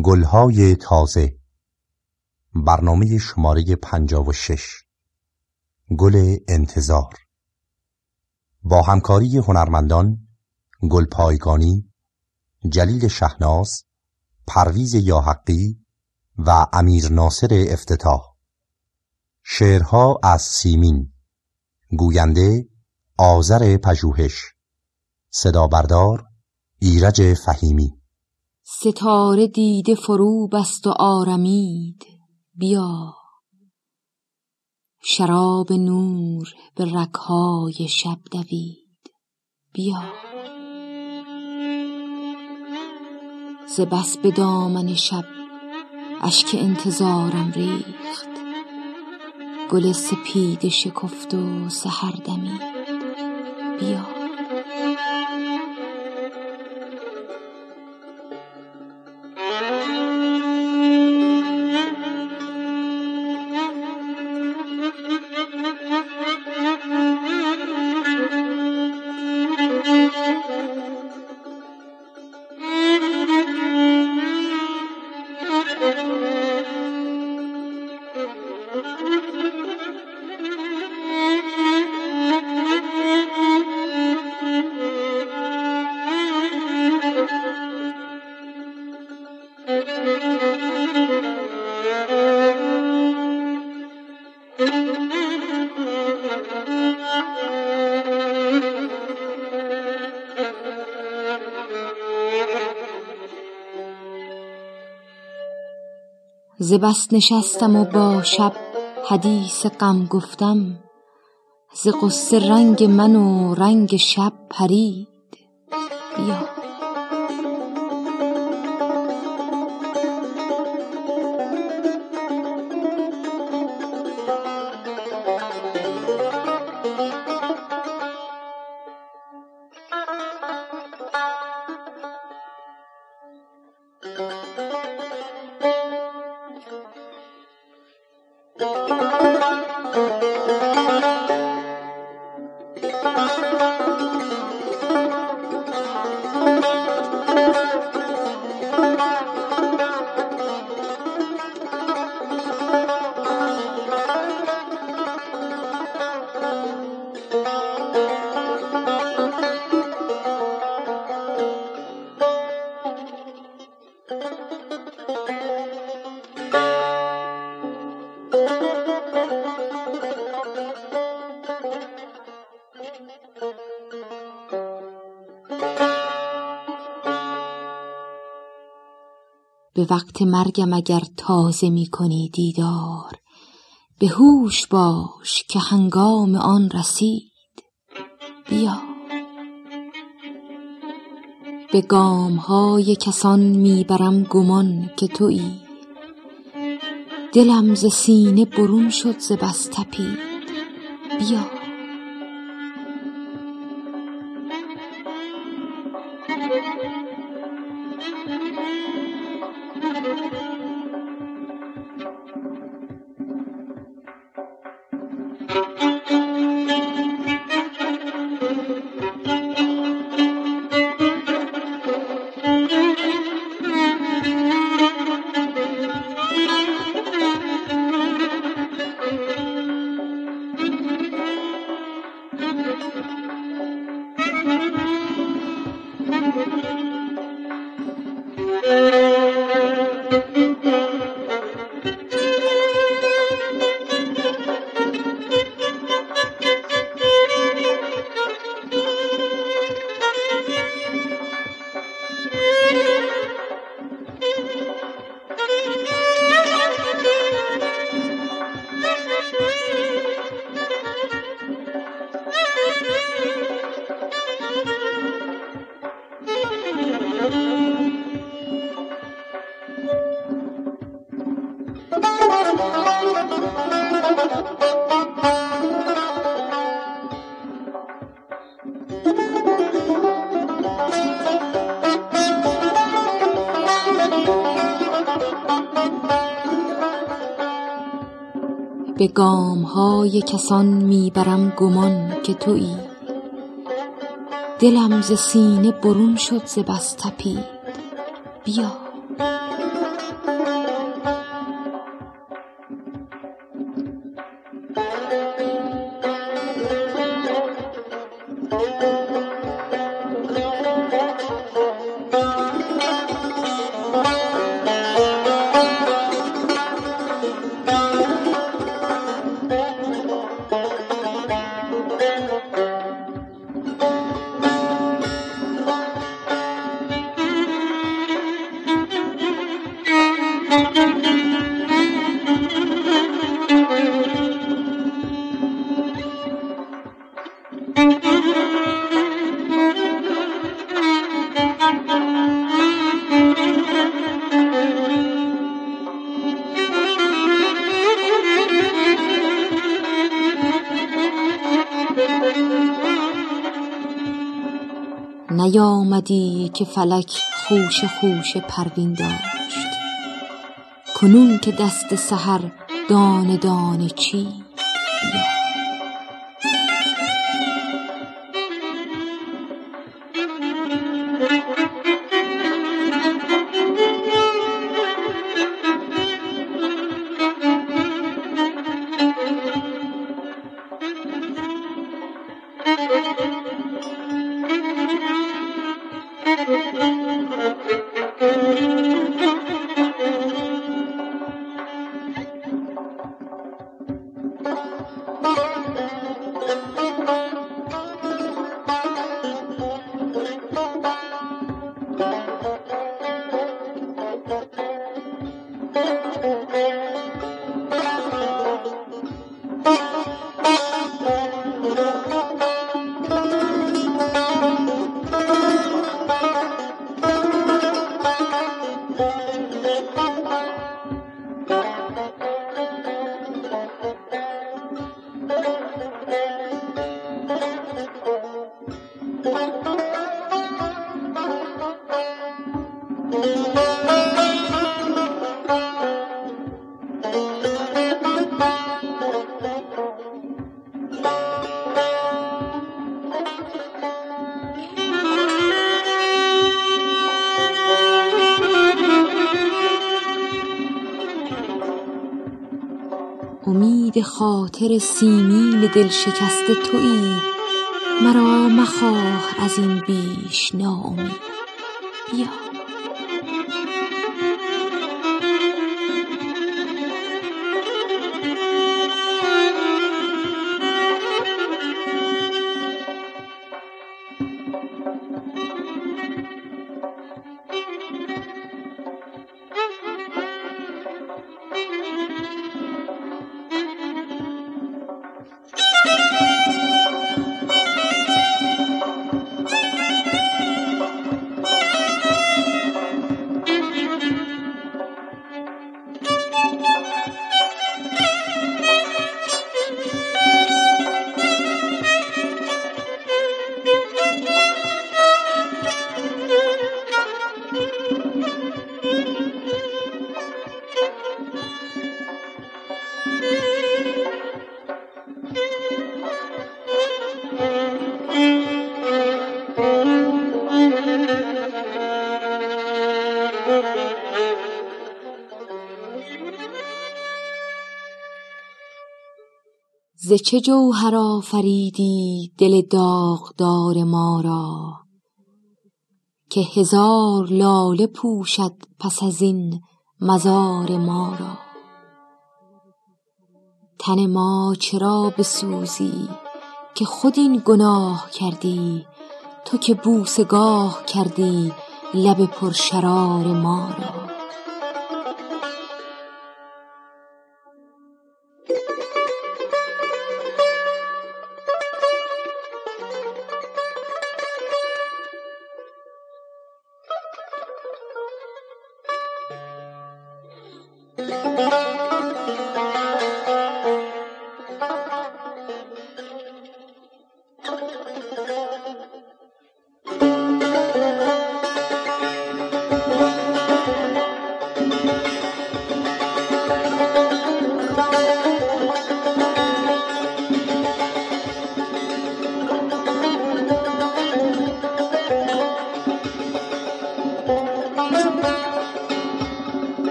گلهای تازه. برنامه شماره پنجاب و شش. گل انتظار. با همکاری هنرمندان گلپایگانی جلیل شهناز پرویز یاحقی و امیر ناصر افتتاح. شعرها از سیمین. گوینده آذر پژوهش. صدا بردار ایرج فهیمی. ستاره دیده فرو بست و آرمید بیا. شراب نور به رکهای شب دوید بیا. ز بس به دامن شب اشک انتظارم ریخت گل سپید شکفت و سحر دمید بیا. ز بس نشستم و با شب حدیث غم گفتم ز غصه رنگ من و رنگ شب پرید. بیا. به وقت مرگم اگر تازه می کنی دیدار به هوش باش که هنگام آن رسید. بیا. به گام های کسان می‌برم گمان که تویی. دلم ز سینه برون شد ز بس تپید. بیا. به گام های کسان می‌برم گمان که تویی. دلم ز سینه برون شد ز بس تپید. بیا. نیامدی که فلک خوش خوش پروین داشت. کنون که دست سحر دانه دانه چید خاطر سیمین دل شکسته تویی مرا مخواه از این بیش ناامید. بیا. چه جوهر آفریدی دل داغدار ما را؟ که هزار لاله پوشد پس از این مزار ما را. تن ما چرا بسوزی که خود این گناه کردی؟ تو که بوسه گاه کردی لب پرشرار ما را.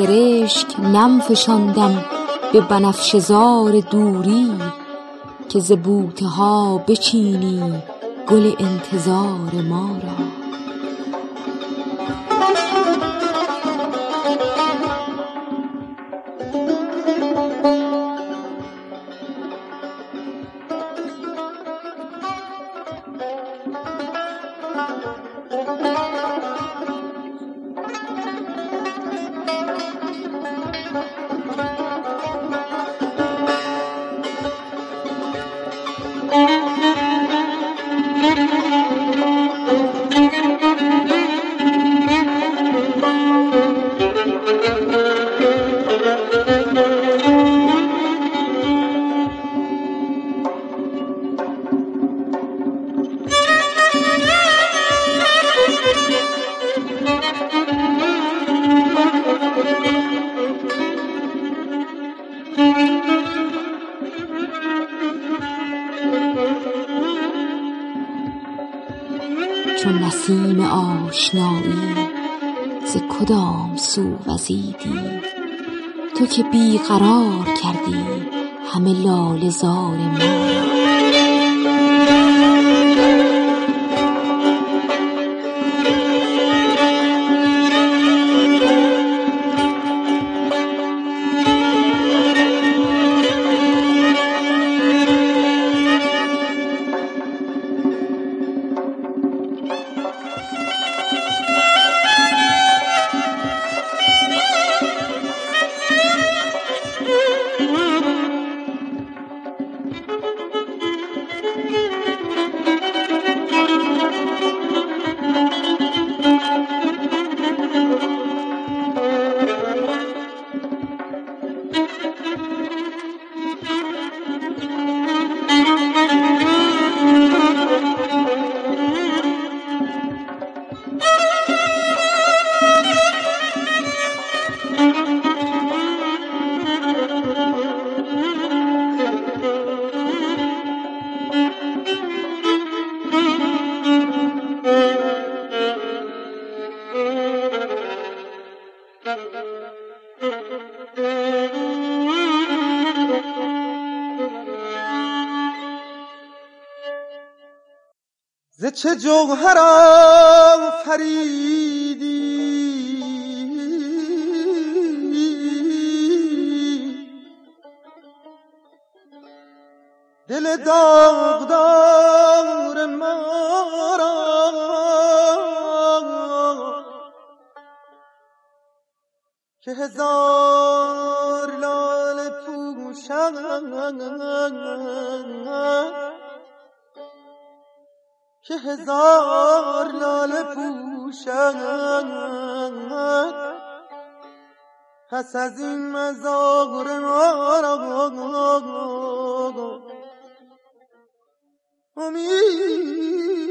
سرشک نم فشاندم به بنفشزار دوری که ز ها بچینی گل انتظار ما را. چون نسیم آشنایی ز کدام سو وزیدی؟ تو که بیقرار کردی همه لاله زار ما. ز چه جوهر فریدی هزار لاله پوشد پس از این مزار ما را امیدن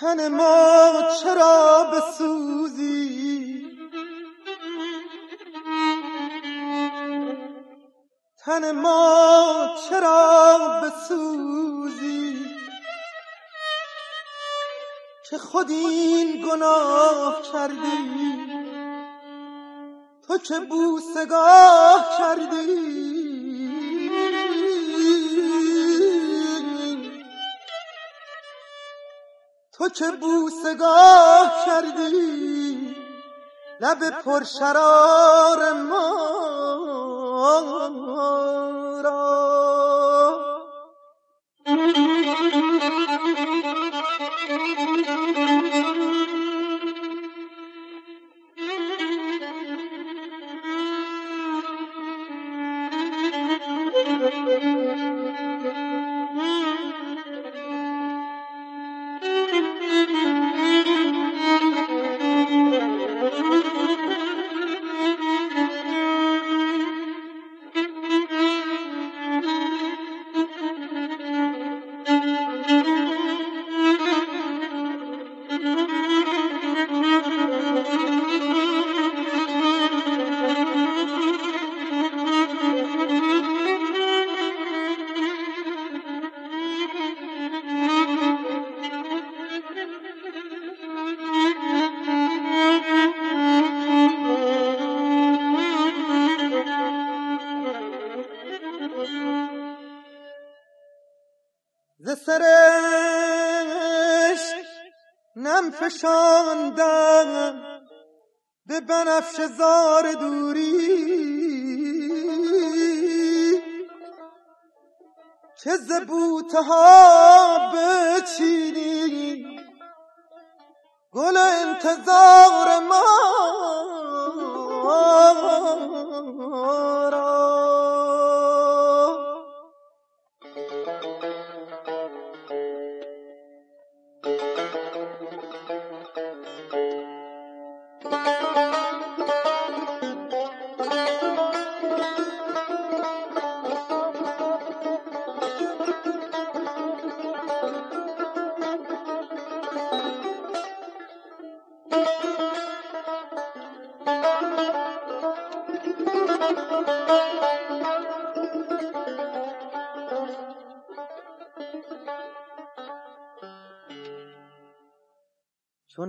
تن ما چرا بسوزی؟ تن ما چرا بسوزی؟ که خود این گناه کردی؟ تو که بوسگاه کردی؟ تو که بوسگاه کردی؟ لب پرشرار ما ز فشاندم به بنفش زار دوری. که ز ها بچینی. گل انتظار ما چو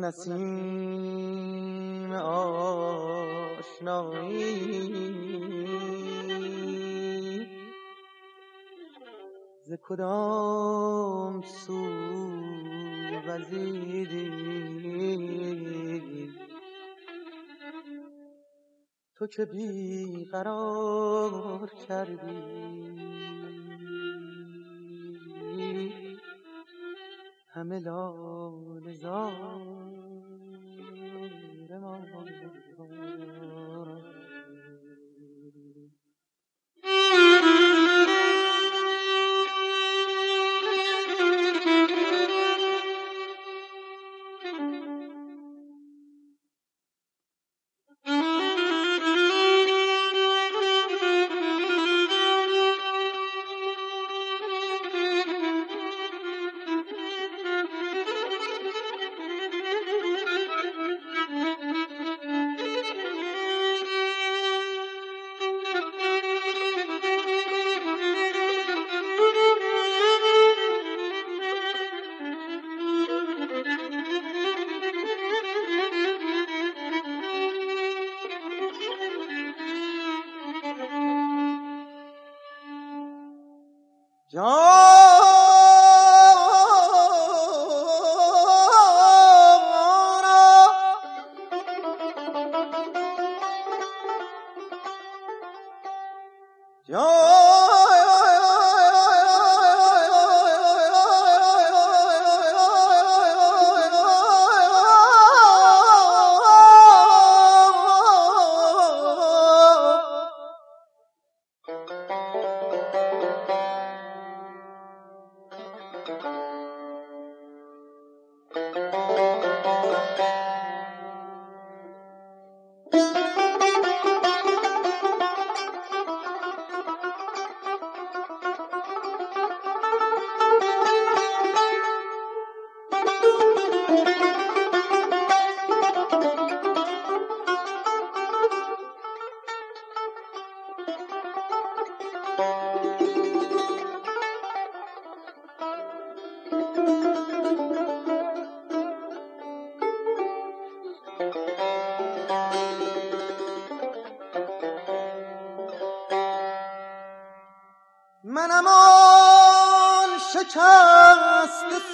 نسیم آشنایی. ز کدام سو وزیدی تو که بی قرار کردی. همه لاله منم آن شکست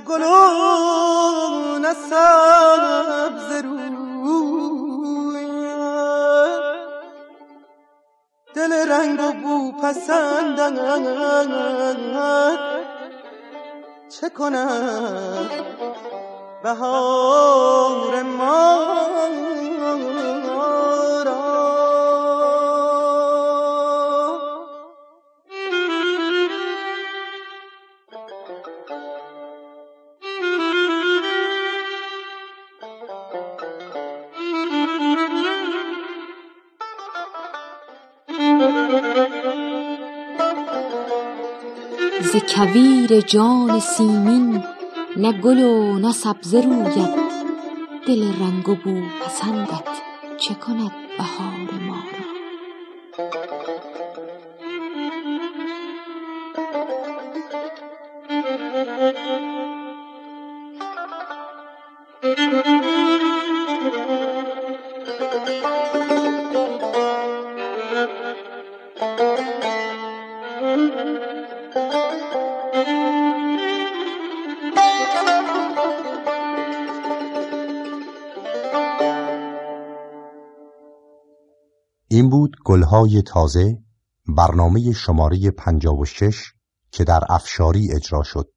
نه گل و دل رنگ بو پسندن. چه کنم؟ بهار ما. کویر جان سیمین نه گل و نه سبزه روید دل رنگ و بو پسندت چه کند بهار ما گلهای تازه برنامه شماره 56 که در افشاری اجرا شد.